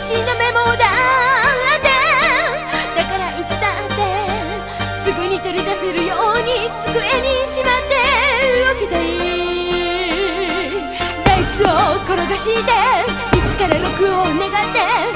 私のメモだって。だからいつだってすぐに取り出せるように机にしまっておきたい。ダイスを転がして1から6を願って。